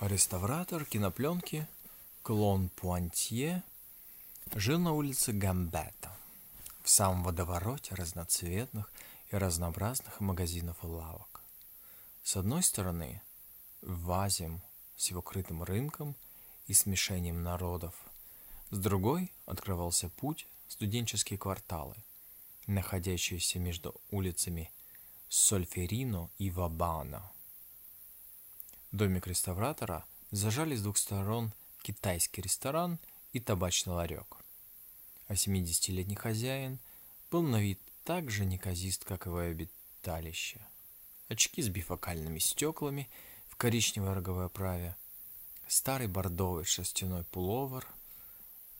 Реставратор кинопленки Клон Пуантье жил на улице Гамбета, в самом водовороте разноцветных и разнообразных магазинов и лавок. С одной стороны, Вазим с его крытым рынком и смешением народов, с другой открывался путь студенческие кварталы, находящиеся между улицами Сольферино и Вабана – домик реставратора зажали с двух сторон китайский ресторан и табачный ларек. А 70-летний хозяин был на вид так же неказист, как его обиталище. Очки с бифокальными стеклами в коричневой роговой оправе, старый бордовый шерстяной пуловер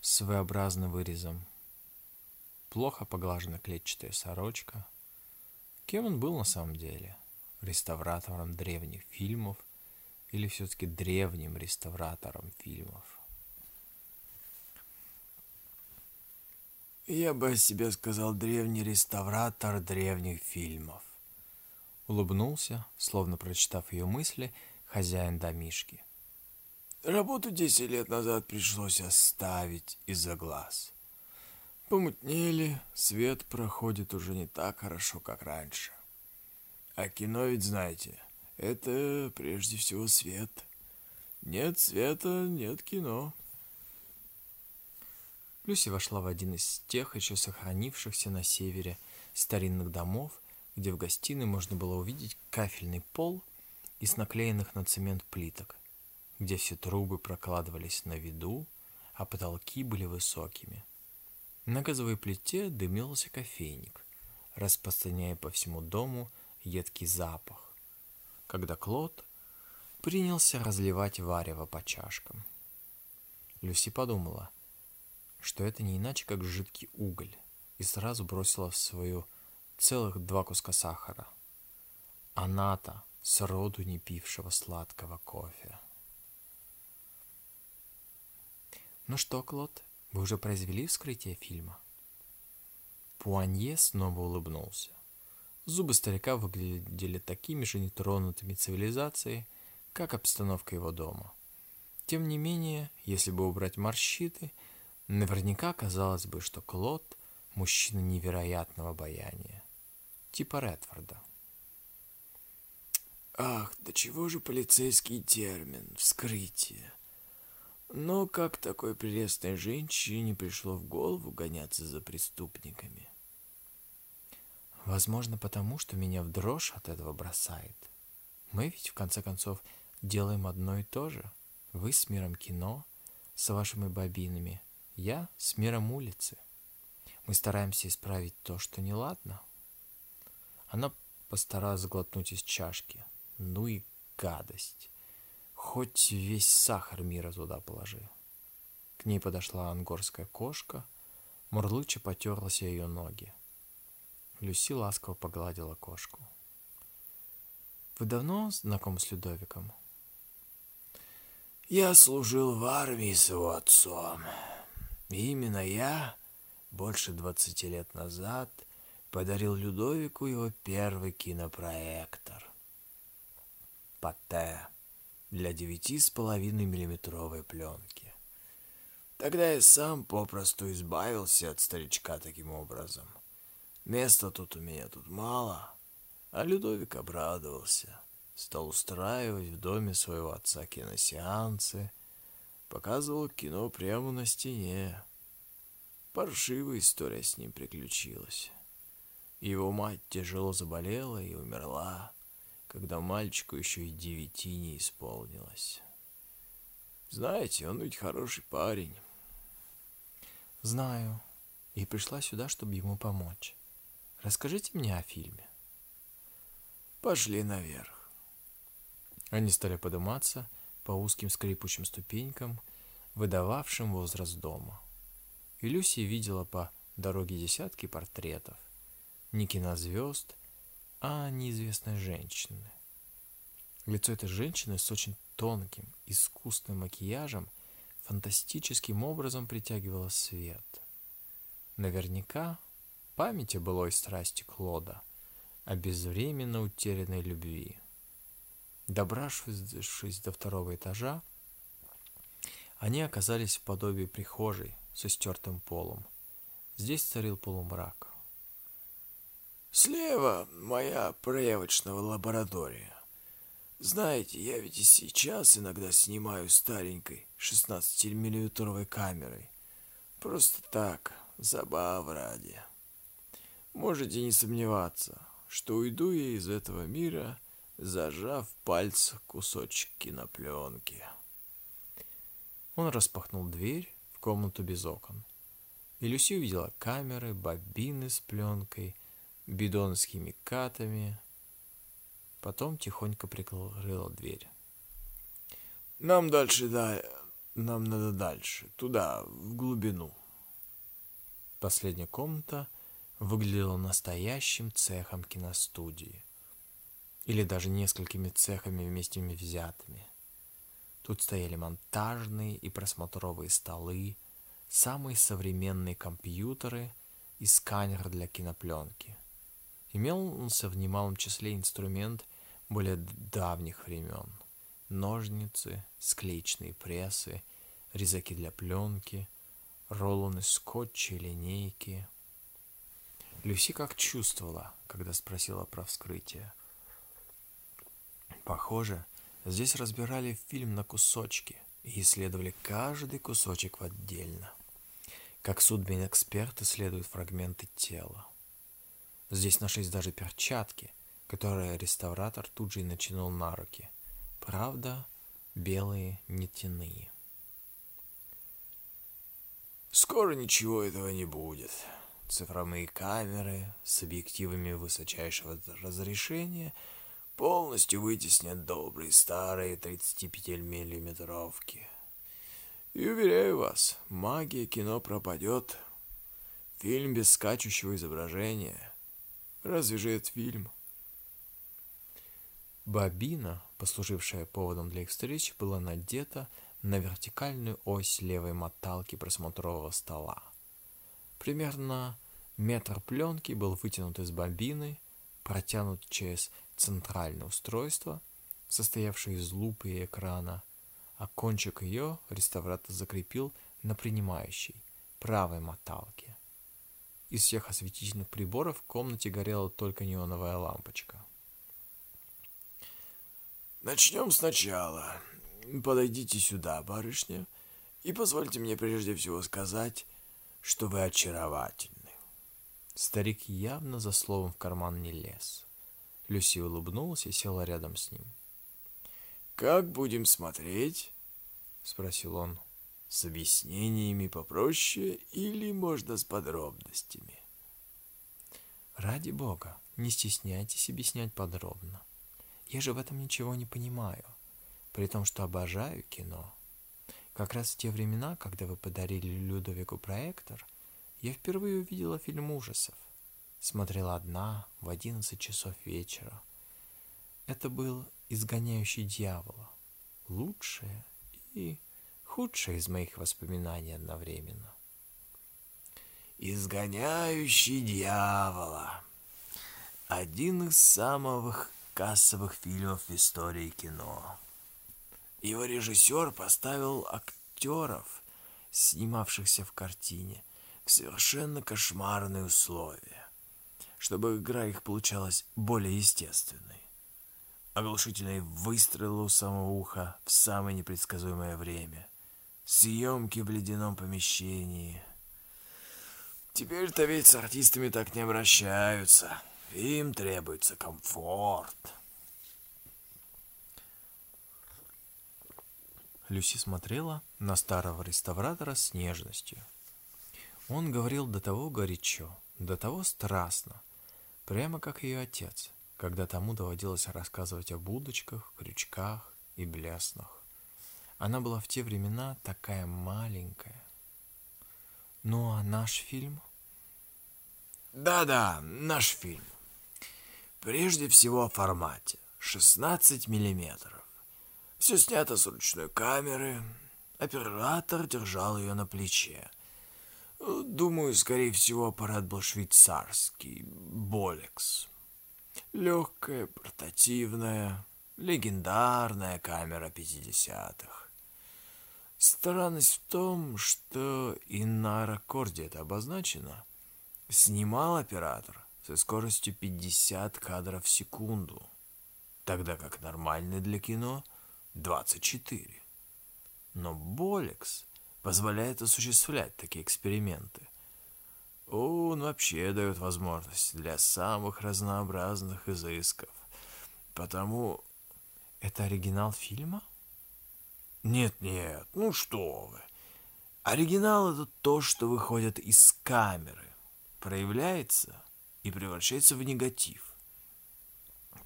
с V-образным вырезом, плохо поглаженная клетчатая сорочка. Кем он был на самом деле? Реставратором древних фильмов, или все-таки древним реставратором фильмов? Я бы о себе сказал древний реставратор древних фильмов. Улыбнулся, словно прочитав ее мысли, хозяин домишки. Работу десять лет назад пришлось оставить из-за глаз. Помутнели, свет проходит уже не так хорошо, как раньше. А кино ведь знаете, это прежде всего свет. Нет света, нет кино. Люси вошла в один из тех еще сохранившихся на севере старинных домов, где в гостиной можно было увидеть кафельный пол из наклеенных на цемент плиток, где все трубы прокладывались на виду, а потолки были высокими. На газовой плите дымился кофейник, распространяя по всему дому едкий запах когда Клод принялся разливать варево по чашкам. Люси подумала, что это не иначе, как жидкий уголь, и сразу бросила в свою целых два куска сахара. Она-то сроду не пившего сладкого кофе. «Ну что, Клод, вы уже произвели вскрытие фильма?» Пуанье снова улыбнулся. Зубы старика выглядели такими же нетронутыми цивилизацией, как обстановка его дома. Тем не менее, если бы убрать морщины, наверняка казалось бы, что Клод – мужчина невероятного обаяния, типа Редфорда. Ах, да чего же полицейский термин «вскрытие»? Но как такой прелестной женщине пришло в голову гоняться за преступниками? Возможно, потому что меня в дрожь от этого бросает. Мы ведь, в конце концов, делаем одно и то же. Вы с миром кино, с вашими бобинами, я с миром улицы. Мы стараемся исправить то, что неладно. Она постаралась глотнуть из чашки. Ну и гадость. Хоть весь сахар мира туда положи. К ней подошла ангорская кошка, мурлыча потерлась ее ноги. Люси ласково погладила кошку. «Вы давно знакомы с Людовиком?» «Я служил в армии с его отцом. И именно я, больше двадцати лет назад, подарил Людовику его первый кинопроектор. Патте для девяти с половиной миллиметровой пленки. Тогда я сам попросту избавился от старичка таким образом. Места тут у меня тут мало. А Людовик обрадовался. Стал устраивать в доме своего отца киносеансы. Показывал кино прямо на стене. Паршивая история с ним приключилась. Его мать тяжело заболела и умерла, когда мальчику еще и девяти не исполнилось. Знаете, он ведь хороший парень. Знаю. И пришла сюда, чтобы ему помочь. Расскажите мне о фильме. Пошли наверх. Они стали подниматься по узким скрипучим ступенькам, выдававшим возраст дома. И Люси видела по дороге десятки портретов. Не кинозвезд, а неизвестной женщины. Лицо этой женщины с очень тонким, искусным макияжем фантастическим образом притягивало свет. Наверняка памяти былой страсти Клода, о безвременно утерянной любви. Добравшись до второго этажа, они оказались в подобии прихожей со стертым полом. Здесь царил полумрак. Слева моя проявочная лаборатория. Знаете, я ведь и сейчас иногда снимаю старенькой 16-миллиметровой камерой. Просто так, забав ради. Можете не сомневаться, что уйду я из этого мира, зажав в пальцах кусочек кинопленки. Он распахнул дверь в комнату без окон. И Люси увидела камеры, бобины с пленкой, бидон с химикатами. Потом тихонько прикрыла дверь. Нам дальше, да, нам надо дальше, туда, в глубину. Последняя комната выглядела настоящим цехом киностудии. Или даже несколькими цехами вместе взятыми. Тут стояли монтажные и просмотровые столы, самые современные компьютеры и сканер для кинопленки. Имелся в немалом числе инструмент более давних времен. Ножницы, склеечные прессы, резаки для пленки, рулоны скотча и линейки. Люси как чувствовала, когда спросила про вскрытие. Похоже, здесь разбирали фильм на кусочки и исследовали каждый кусочек отдельно. Как судмедэксперт исследует фрагменты тела. Здесь нашлись даже перчатки, которые реставратор тут же и натянул на руки. Правда, белые нитяные. Скоро ничего этого не будет. Цифровые камеры с объективами высочайшего разрешения полностью вытеснят добрые старые 35-миллиметровки. И уверяю вас, магия кино пропадет. Фильм без скачущего изображения. Разве же это фильм? Бобина, послужившая поводом для их встречи, была надета на вертикальную ось левой моталки просмотрового стола. Примерно метр пленки был вытянут из бобины, протянут через центральное устройство, состоявшее из лупы и экрана, а кончик ее реставратор закрепил на принимающей, правой моталке. Из всех осветительных приборов в комнате горела только неоновая лампочка. Начнем сначала. Подойдите сюда, барышня, и позвольте мне прежде всего сказать, что вы очаровательны. Старик явно за словом в карман не лез. Люси улыбнулась и села рядом с ним. «Как будем смотреть?» — спросил он. «С объяснениями попроще или можно с подробностями?» «Ради бога, не стесняйтесь объяснять подробно. Я же в этом ничего не понимаю, при том, что обожаю кино. Как раз в те времена, когда вы подарили Людовику проектор, я впервые увидела фильм ужасов. Смотрела одна в одиннадцать часов вечера. Это был «Изгоняющий дьявола». Лучшее и худшее из моих воспоминаний одновременно. «Изгоняющий дьявола» — один из самых кассовых фильмов в истории кино. Его режиссер поставил актеров, снимавшихся в картине, в совершенно кошмарные условия, чтобы игра их получалась более естественной. Оглушительные выстрелы у самого уха в самое непредсказуемое время. Съемки в ледяном помещении. Теперь-то ведь с артистами так не обращаются. Им требуется комфорт. Люси смотрела на старого реставратора с нежностью. Он говорил до того горячо, до того страстно, прямо как ее отец, когда тому доводилось рассказывать о будочках, крючках и блеснах. Она была в те времена такая маленькая. Ну а наш фильм? Да-да, наш фильм. Прежде всего о формате. 16 миллиметров. Все снято с ручной камеры. Оператор держал ее на плече. Думаю, скорее всего, аппарат был швейцарский. Болекс. Легкая, портативная. Легендарная камера 50-х. Странность в том, что и на рекорде это обозначено. Снимал оператор со скоростью 50 кадров в секунду, тогда как нормальный для кино 24. Но Болекс позволяет осуществлять такие эксперименты. Он вообще дает возможность для самых разнообразных изысков. Потому... Это оригинал фильма? Нет-нет, ну что вы. Оригинал это то, что выходит из камеры, проявляется и превращается в негатив.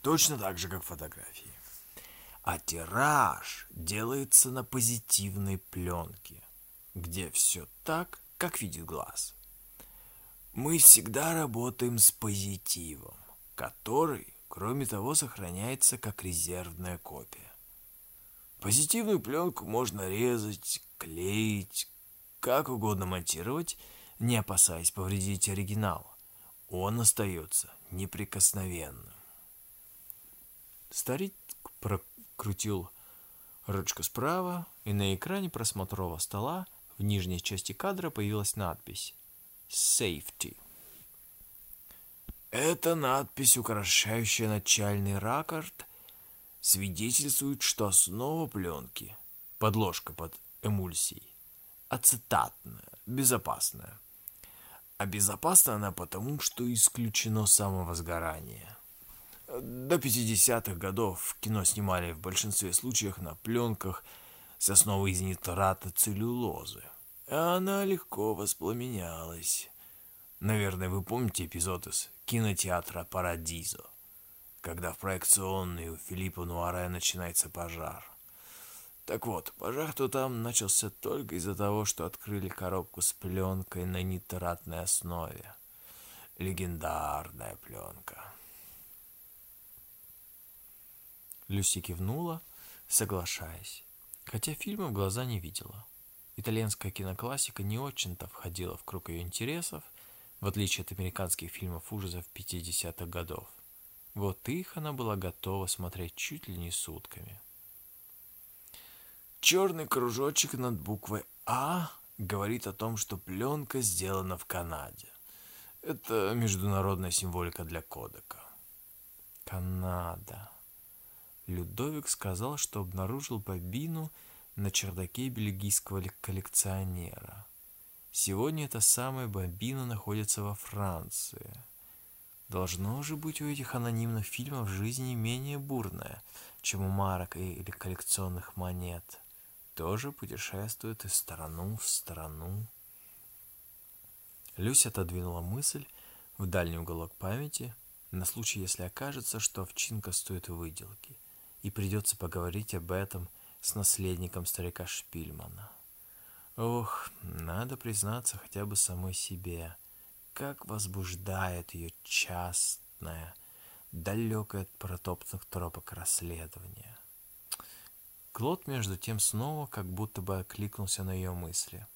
Точно так же, как фотографии. А тираж делается на позитивной пленке, где все так, как видит глаз. Мы всегда работаем с позитивом, который, кроме того, сохраняется как резервная копия. Позитивную пленку можно резать, клеить, как угодно монтировать, не опасаясь повредить оригинал. Он остается неприкосновенным. Старик прокрутил ручку справа, и на экране просмотрового стола в нижней части кадра появилась надпись Safety. Эта надпись, украшающая начальный ракорд, свидетельствует, что основа пленки, подложка под эмульсией, ацетатная, безопасная. А безопасна она потому, что исключено самовозгорание. До 50-х годов кино снимали в большинстве случаев на пленках с основой из нитрата целлюлозы она легко воспламенялась. Наверное, вы помните эпизод из кинотеатра «Парадизо», когда в проекционной у Филиппа Нуаре начинается пожар. Так вот, пожар-то там начался только из-за того, что открыли коробку с пленкой на нитратной основе. Легендарная пленка. Люси кивнула, соглашаясь, хотя фильма в глаза не видела. Итальянская киноклассика не очень-то входила в круг ее интересов, в отличие от американских фильмов ужасов 50-х годов. Вот их она была готова смотреть чуть ли не сутками. Черный кружочек над буквой А говорит о том, что пленка сделана в Канаде. Это международная символика для кодека. Канада. Людовик сказал, что обнаружил бобину на чердаке бельгийского коллекционера. Сегодня эта самая бомбина находится во Франции. Должно же быть у этих анонимных фильмов жизнь менее бурная, чем у марок или коллекционных монет. Тоже путешествует из сторону в сторону. Люся отодвинула мысль в дальний уголок памяти на случай, если окажется, что овчинка стоит выделки, и придется поговорить об этом – с наследником старика Шпильмана. Ох, надо признаться хотя бы самой себе, как возбуждает ее частное, далекое от протоптанных тропок расследование. Клод, между тем, снова как будто бы окликнулся на ее мысли.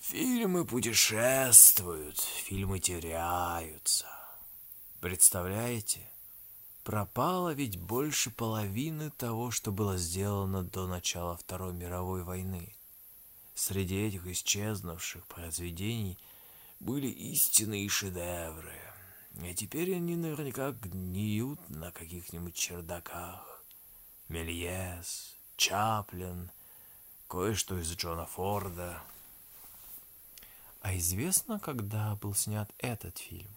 Фильмы путешествуют, фильмы теряются. Представляете? Пропало ведь больше половины того, что было сделано до начала Второй мировой войны. Среди этих исчезнувших произведений были истинные шедевры, и теперь они наверняка гниют на каких-нибудь чердаках. Мельес, Чаплин, кое-что из Джона Форда. А известно, когда был снят этот фильм?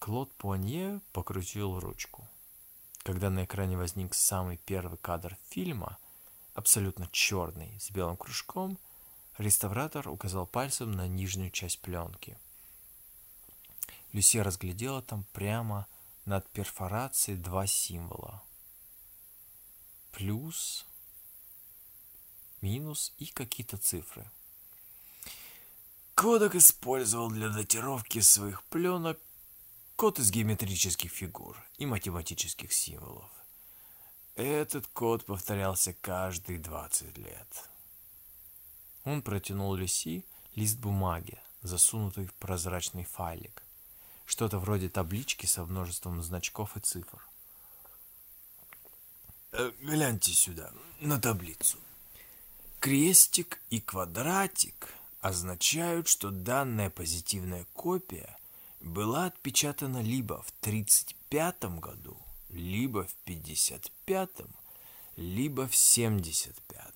Клод Пуанье покрутил ручку. Когда на экране возник самый первый кадр фильма, абсолютно черный, с белым кружком, реставратор указал пальцем на нижнюю часть пленки. Люси разглядела там прямо над перфорацией два символа. Плюс, минус и какие-то цифры. Кодек использовал для датировки своих пленок Код из геометрических фигур и математических символов. Этот код повторялся каждые 20 лет. Он протянул Люси лист бумаги, засунутый в прозрачный файлик. Что-то вроде таблички со множеством значков и цифр. э, гляньте сюда, на таблицу. Крестик и квадратик означают, что данная позитивная копия была отпечатана либо в 1935 году, либо в 1955, либо в 1975.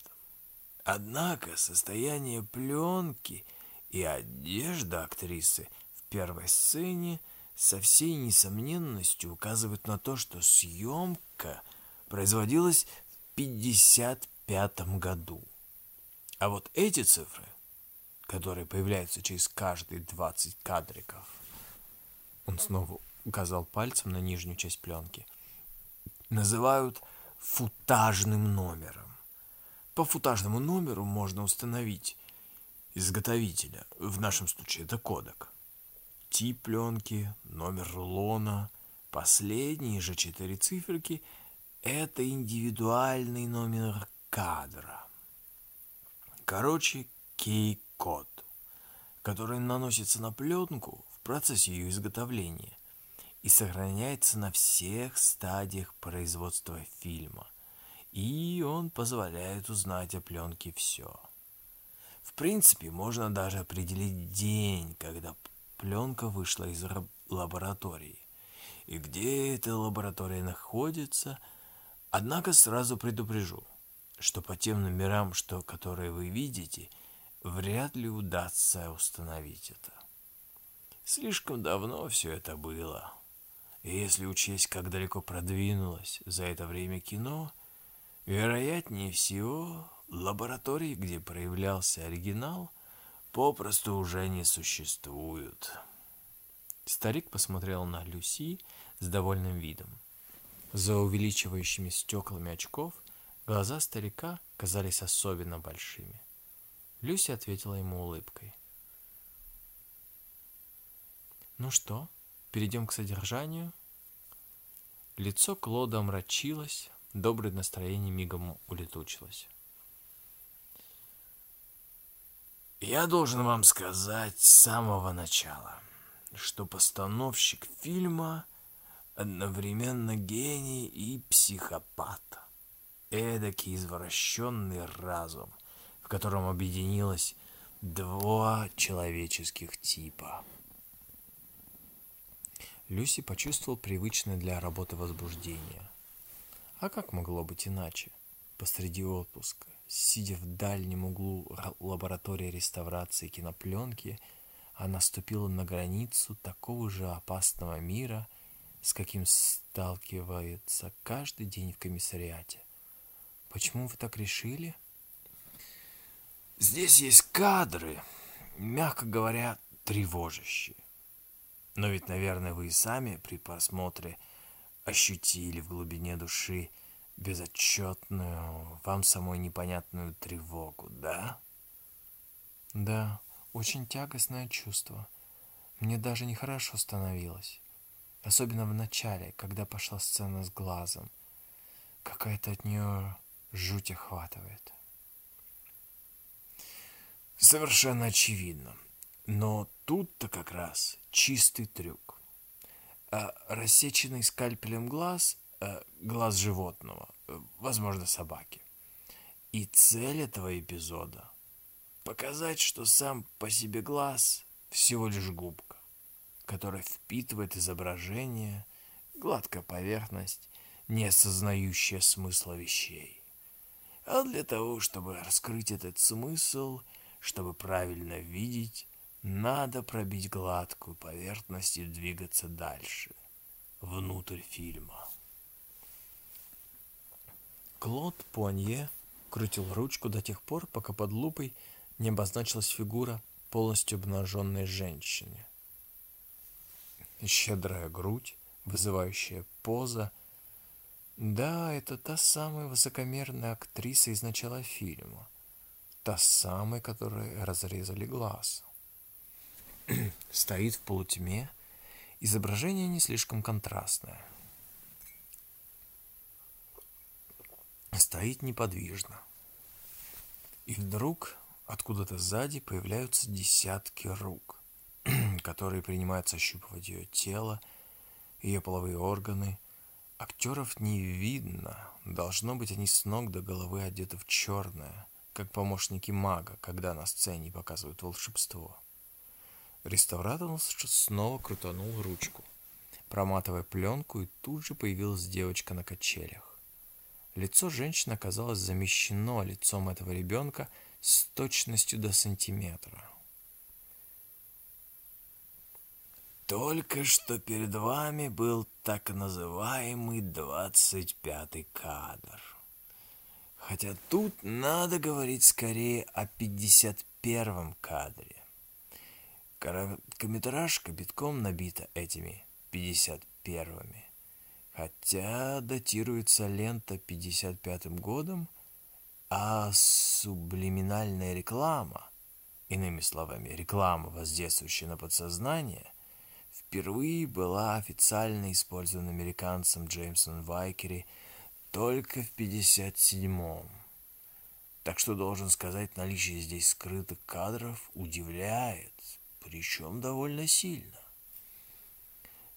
Однако состояние пленки и одежда актрисы в первой сцене со всей несомненностью указывают на то, что съемка производилась в 1955 году. А вот эти цифры, которые появляются через каждые 20 кадриков, он снова указал пальцем на нижнюю часть пленки, называют футажным номером. По футажному номеру можно установить изготовителя, в нашем случае это кодек, тип пленки, номер рулона, последние же четыре циферки – это индивидуальный номер кадра. Короче, кей-код, который наносится на пленку процессе ее изготовления и сохраняется на всех стадиях производства фильма. И он позволяет узнать о пленке все. В принципе, можно даже определить день, когда пленка вышла из лаборатории. И где эта лаборатория находится, однако сразу предупрежу, что по тем номерам, что, которые вы видите, вряд ли удастся установить это. Слишком давно все это было. И если учесть, как далеко продвинулось за это время кино, вероятнее всего, лаборатории, где проявлялся оригинал, попросту уже не существуют. Старик посмотрел на Люси с довольным видом. За увеличивающими стеклами очков глаза старика казались особенно большими. Люси ответила ему улыбкой. «Ну что?» Перейдем к содержанию. Лицо Клода омрачилось, доброе настроение мигом улетучилось. Я должен вам сказать с самого начала, что постановщик фильма одновременно гений и психопат. Эдакий извращенный разум, в котором объединилось два человеческих типа – Люси почувствовал привычное для работы возбуждение. А как могло быть иначе? Посреди отпуска, сидя в дальнем углу лаборатории реставрации кинопленки, она ступила на границу такого же опасного мира, с каким сталкивается каждый день в комиссариате. Почему вы так решили? Здесь есть кадры, мягко говоря, тревожащие. Но ведь, наверное, вы и сами при просмотре ощутили в глубине души безотчетную, вам самой непонятную тревогу, да? Да, очень тягостное чувство. Мне даже нехорошо становилось. Особенно в начале, когда пошла сцена с глазом. Какая-то от нее жуть охватывает. Совершенно очевидно. Но тут-то как раз чистый трюк. А рассеченный скальпелем глаз, а глаз животного, возможно, собаки. И цель этого эпизода – показать, что сам по себе глаз всего лишь губка, которая впитывает изображение, гладкая поверхность, не осознающая смысла вещей. А для того, чтобы раскрыть этот смысл, чтобы правильно видеть, надо пробить гладкую поверхность и двигаться дальше, внутрь фильма. Клод Пуанье крутил ручку до тех пор, пока под лупой не обозначилась фигура полностью обнаженной женщины. Щедрая грудь, вызывающая поза. Да, это та самая высокомерная актриса из начала фильма. Та самая, которой разрезали глаз. стоит в полутьме, изображение не слишком контрастное. Стоит неподвижно. И вдруг откуда-то сзади появляются десятки рук, которые принимаются ощупывать ее тело, ее половые органы, Актеров не видно. Должно быть, они с ног до головы одеты в черное, как помощники мага, когда на сцене показывают волшебство. Реставратор снова крутанул ручку, проматывая пленку, и тут же появилась девочка на качелях. Лицо женщины оказалось замещено лицом этого ребенка с точностью до сантиметра. Только что перед вами был так называемый двадцать пятый кадр. Хотя тут надо говорить скорее о пятьдесят первом кадре. Короткометражка битком набита этими пятьдесят первыми. Хотя датируется лента пятьдесят пятым годом, а сублиминальная реклама, иными словами, реклама, воздействующая на подсознание, впервые была официально использована американцем Джеймсом Вайкери только в 57-м. Так что должен сказать, наличие здесь скрытых кадров удивляет, причем довольно сильно.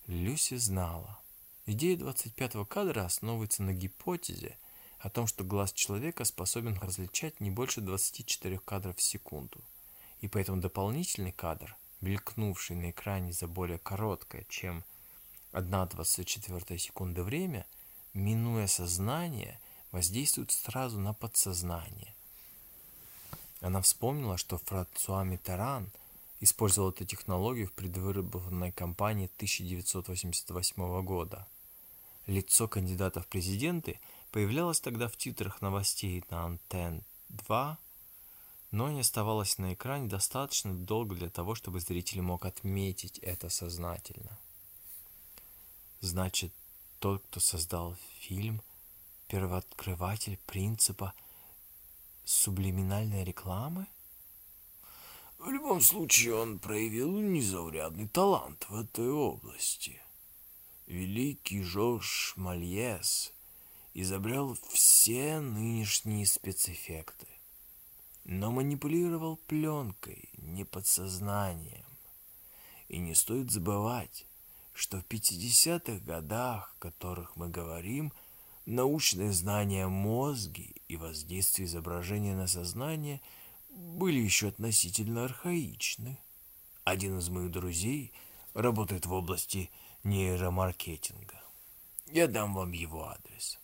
Люси знала. Идея 25-го кадра основывается на гипотезе о том, что глаз человека способен различать не больше 24 кадров в секунду. И поэтому дополнительный кадр – мелькнувший на экране за более короткое, чем 1,24 секунды время, минуя сознание, воздействует сразу на подсознание. Она вспомнила, что Франсуа Миттеран использовал эту технологию в предвыборной кампании 1988 года. Лицо кандидата в президенты появлялось тогда в титрах новостей на Антен 2 но не оставалось на экране достаточно долго для того, чтобы зритель мог отметить это сознательно. Значит, тот, кто создал фильм, первооткрыватель принципа сублиминальной рекламы? В любом случае, он проявил незаурядный талант в этой области. Великий Жорж Мальес изобрел все нынешние спецэффекты но манипулировал пленкой, не подсознанием. И не стоит забывать, что в 50-х годах, о которых мы говорим, научные знания о мозге и воздействии изображения на сознание были еще относительно архаичны. Один из моих друзей работает в области нейромаркетинга. Я дам вам его адрес.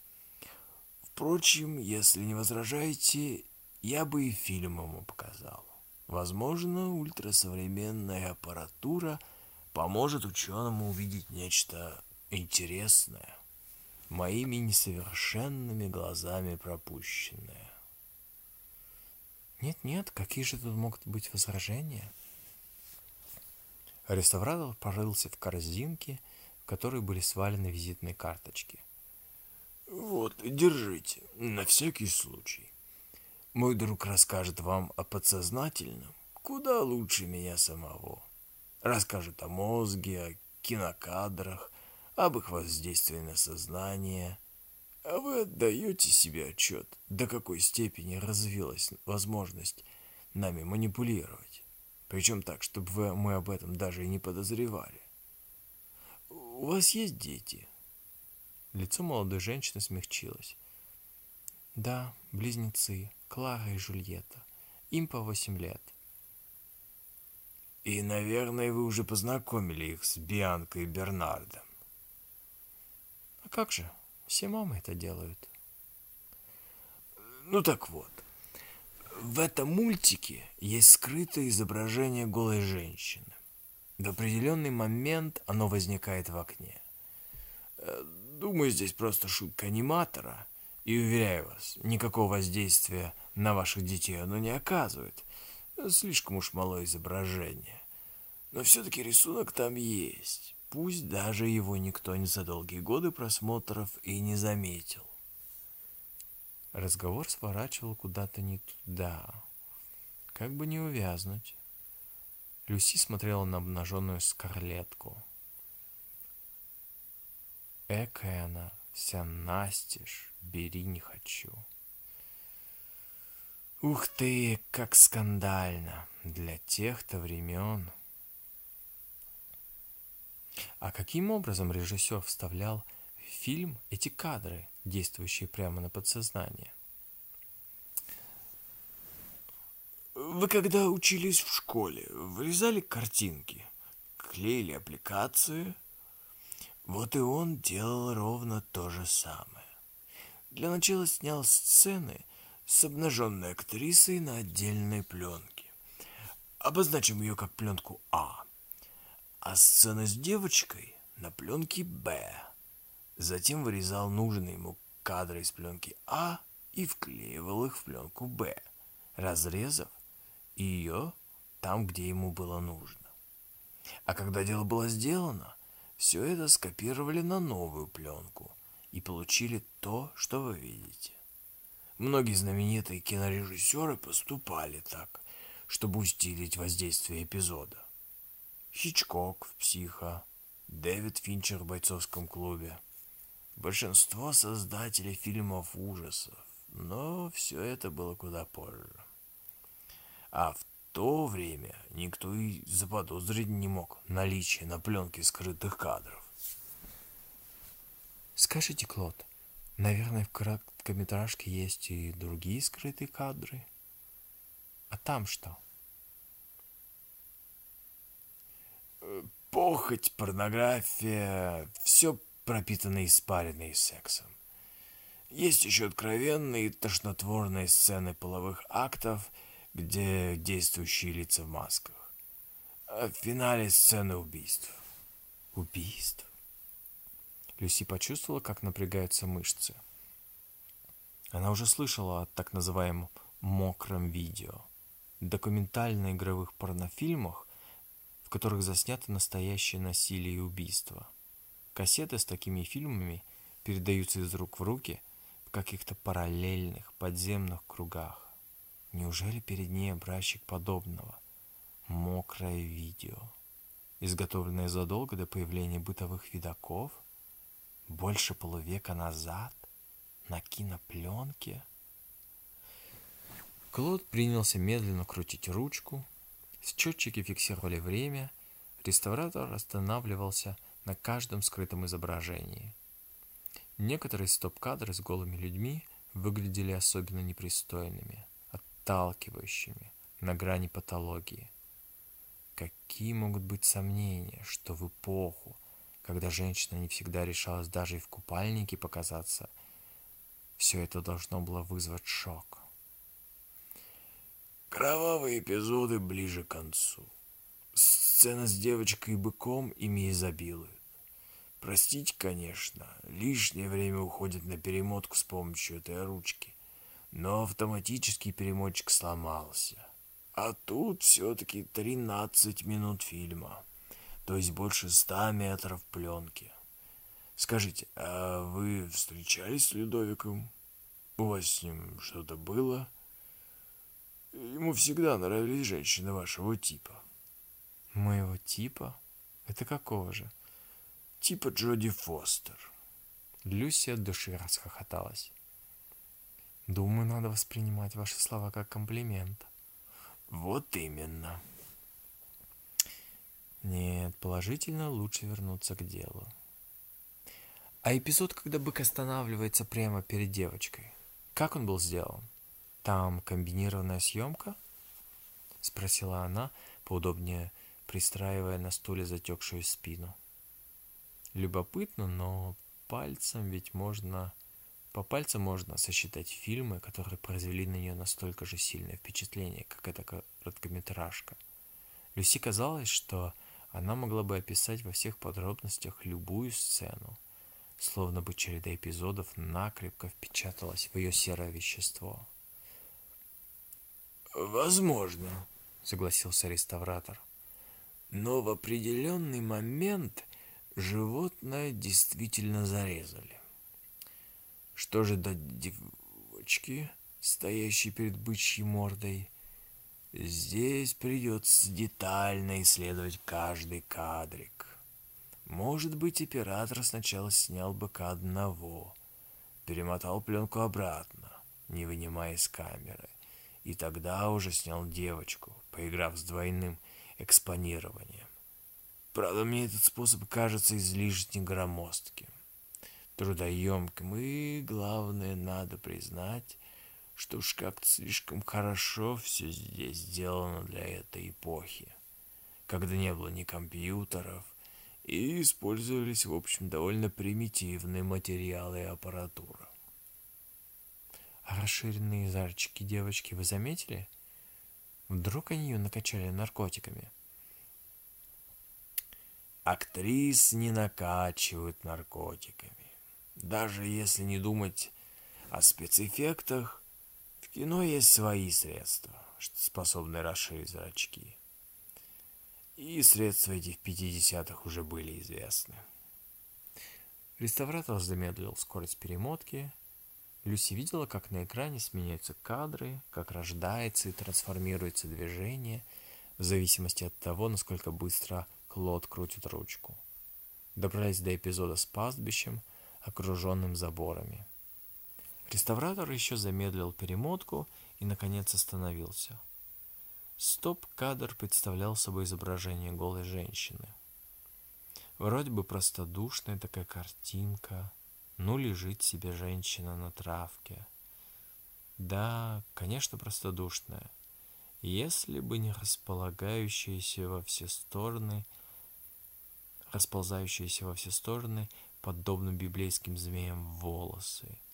Впрочем, если не возражаете, я бы и фильм ему показал. Возможно, ультрасовременная аппаратура поможет ученому увидеть нечто интересное, моими несовершенными глазами пропущенное. Нет-нет, какие же тут могут быть возражения? Реставратор порылся в корзинке, в которой были свалены визитные карточки. Вот, держите, на всякий случай. Мой друг расскажет вам о подсознательном куда лучше меня самого. Расскажет о мозге, о кинокадрах, об их воздействии на сознание. А вы отдаете себе отчет, до какой степени развилась возможность нами манипулировать. Причем так, чтобы вы, мы об этом даже и не подозревали. У вас есть дети? Лицо молодой женщины смягчилось. Да, близнецы, Клара и Жульетта. Им по восемь лет. И, наверное, вы уже познакомили их с Бианкой и Бернардом. А как же? Все мамы это делают. Ну так вот. В этом мультике есть скрытое изображение голой женщины. В определенный момент оно возникает в окне. Э, думаю, здесь просто шутка аниматора – и уверяю вас, никакого воздействия на ваших детей оно не оказывает. Слишком уж малое изображение. Но все-таки рисунок там есть. Пусть даже его никто не за долгие годы просмотров и не заметил. Разговор сворачивал куда-то не туда. Как бы не увязнуть. Люси смотрела на обнаженную скарлетку. Экая она, вся настежь, бери не хочу. Ух ты, как скандально для тех-то времен. А каким образом режиссер вставлял в фильм эти кадры, действующие прямо на подсознание. Вы когда учились в школе, вырезали картинки, клеили аппликации? Вот и он делал ровно то же самое. Для начала снял сцены с обнаженной актрисой на отдельной пленке. Обозначим ее как пленку А. А сцена с девочкой на пленке Б. Затем вырезал нужные ему кадры из пленки А и вклеивал их в пленку Б, разрезав ее там, где ему было нужно. А когда дело было сделано, все это скопировали на новую пленку и получили то, что вы видите. Многие знаменитые кинорежиссеры поступали так, чтобы усилить воздействие эпизода. Хичкок в «Психо», Дэвид Финчер в «Бойцовском клубе», большинство создателей фильмов ужасов, но все это было куда позже. А в то время никто и заподозрить не мог наличие на пленке скрытых кадров. Скажите, Клод, наверное, в короткометражке есть и другие скрытые кадры? А там что? Похоть, порнография, все пропитано испаренной и сексом. Есть еще откровенные тошнотворные сцены половых актов, где действующие лица в масках. А в финале сцены убийств. Убийств? Люси почувствовала, как напрягаются мышцы. Она уже слышала о так называемом «мокром видео» – документально-игровых порнофильмах, которых заснято настоящее насилие и убийство. Кассеты с такими фильмами передаются из рук в руки в каких-то параллельных подземных кругах. Неужели перед ней образчик подобного? Мокрое видео, изготовленное задолго до появления бытовых видаков, больше полувека назад, на кинопленке. Клод принялся медленно крутить ручку, счетчики фиксировали время, реставратор останавливался на каждом скрытом изображении. Некоторые стоп-кадры с голыми людьми выглядели особенно непристойными – отталкивающими, на грани патологии. Какие могут быть сомнения, что в эпоху, когда женщина не всегда решалась даже и в купальнике показаться, все это должно было вызвать шок. Кровавые эпизоды ближе к концу. Сцена с девочкой и быком ими изобилует. Простите, конечно, лишнее время уходит на перемотку с помощью этой ручки но автоматический перемотчик сломался. А тут все-таки 13 минут фильма, то есть больше 100 метров пленки. Скажите, а вы встречались с Людовиком? У вас с ним что-то было? Ему всегда нравились женщины вашего типа. Моего типа? Это какого же? Типа Джоди Фостер. Люси от души расхохоталась. Думаю, надо воспринимать ваши слова как комплимент. Вот именно. Нет, положительно лучше вернуться к делу. А эпизод, когда бык останавливается прямо перед девочкой, как он был сделан? Там комбинированная съемка? Спросила она, поудобнее пристраивая на стуле затекшую спину. Любопытно, но пальцем ведь можно по пальцам можно сосчитать фильмы, которые произвели на нее настолько же сильное впечатление, как эта короткометражка. Люси казалось, что она могла бы описать во всех подробностях любую сцену, словно бы череда эпизодов накрепко впечаталась в ее серое вещество. «Возможно», — согласился реставратор. «Но в определенный момент животное действительно зарезали. Что же до девочки, стоящей перед бычьей мордой? Здесь придется детально исследовать каждый кадрик. Может быть, оператор сначала снял быка одного, перемотал пленку обратно, не вынимая из камеры, и тогда уже снял девочку, поиграв с двойным экспонированием. Правда, мне этот способ кажется излишне громоздким. трудоемким, и, главное, надо признать, что уж как-то слишком хорошо все здесь сделано для этой эпохи, когда не было ни компьютеров, и использовались, в общем, довольно примитивные материалы и аппаратура. Расширенные зрачки девочки вы заметили? Вдруг они ее накачали наркотиками? Актрис не накачивают наркотиками. Даже если не думать о спецэффектах, в кино есть свои средства, что способны расширить зрачки. И средства этих 50-х уже были известны. Реставратор замедлил скорость перемотки. Люси видела, как на экране сменяются кадры, как рождается и трансформируется движение, в зависимости от того, насколько быстро Клод крутит ручку. Добрались до эпизода с пастбищем, окруженным заборами. Реставратор еще замедлил перемотку и, наконец, остановился. Стоп-кадр представлял собой изображение голой женщины. Вроде бы простодушная такая картинка. Ну, лежит себе женщина на травке. Да, конечно, простодушная. Если бы не располагающиеся во все стороны, расползающиеся во все стороны, подобно библейским змеям, волосы –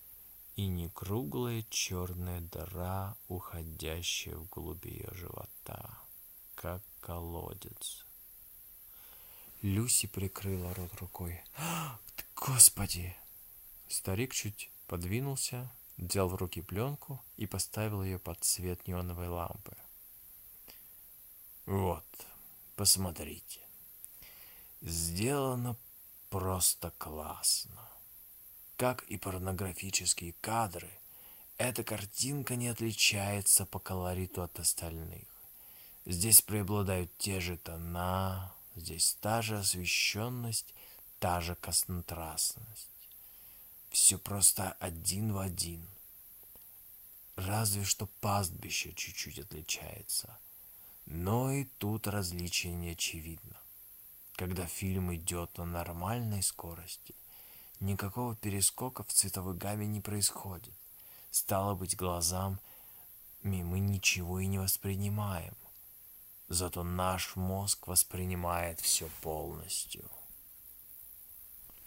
и не круглая черная дыра, уходящая вглубь ее живота, как колодец. Люси прикрыла рот рукой. «Господи!» Старик чуть подвинулся, взял в руки пленку и поставил ее под свет неоновой лампы. «Вот, посмотрите. Сделано просто классно как и порнографические кадры, эта картинка не отличается по колориту от остальных. Здесь преобладают те же тона, здесь та же освещенность, та же контрастность. Все просто один в один. Разве что пастбище чуть-чуть отличается. Но и тут различие не очевидно. Когда фильм идет на нормальной скорости, Никакого перескока в цветовой гамме не происходит. Стало быть, глазам мы ничего и не воспринимаем. Зато наш мозг воспринимает все полностью.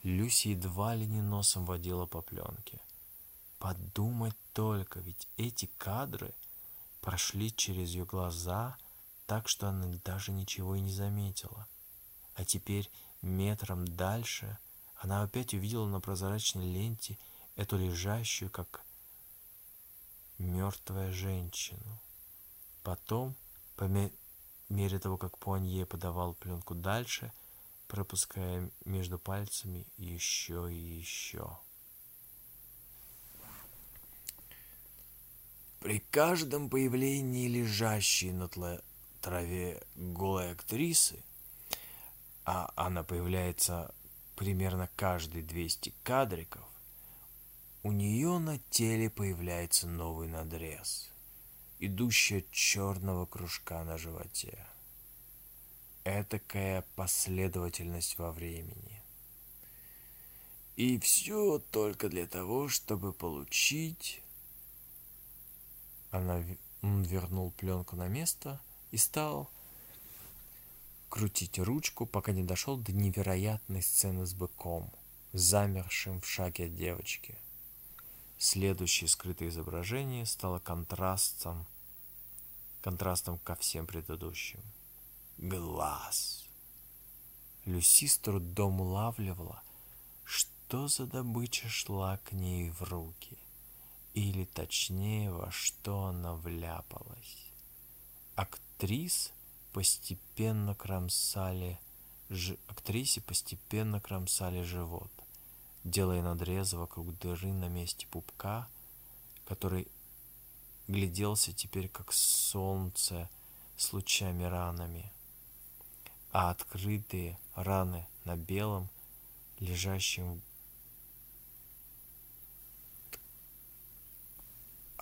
Люси едва ли не носом водила по пленке. Подумать только, ведь эти кадры прошли через ее глаза так, что она даже ничего и не заметила. А теперь метром дальше – она опять увидела на прозрачной ленте эту лежащую, как мертвая женщину. Потом, по мере того, как Пуанье подавал пленку дальше, пропуская между пальцами еще и еще. При каждом появлении лежащей на траве голой актрисы, а она появляется примерно каждые 200 кадриков, у нее на теле появляется новый надрез, идущий от черного кружка на животе. Этакая последовательность во времени. И все только для того, чтобы получить... Она он вернул пленку на место и стал крутить ручку, пока не дошел до невероятной сцены с быком, замершим в шаге от девочки. Следующее скрытое изображение стало контрастом, контрастом ко всем предыдущим. Глаз. Люси с трудом улавливала, что за добыча шла к ней в руки, или точнее, во что она вляпалась. Актрис – постепенно кромсали, ж... актрисе постепенно кромсали живот, делая надрезы вокруг дыры на месте пупка, который гляделся теперь как солнце с лучами ранами, а открытые раны на белом, лежащем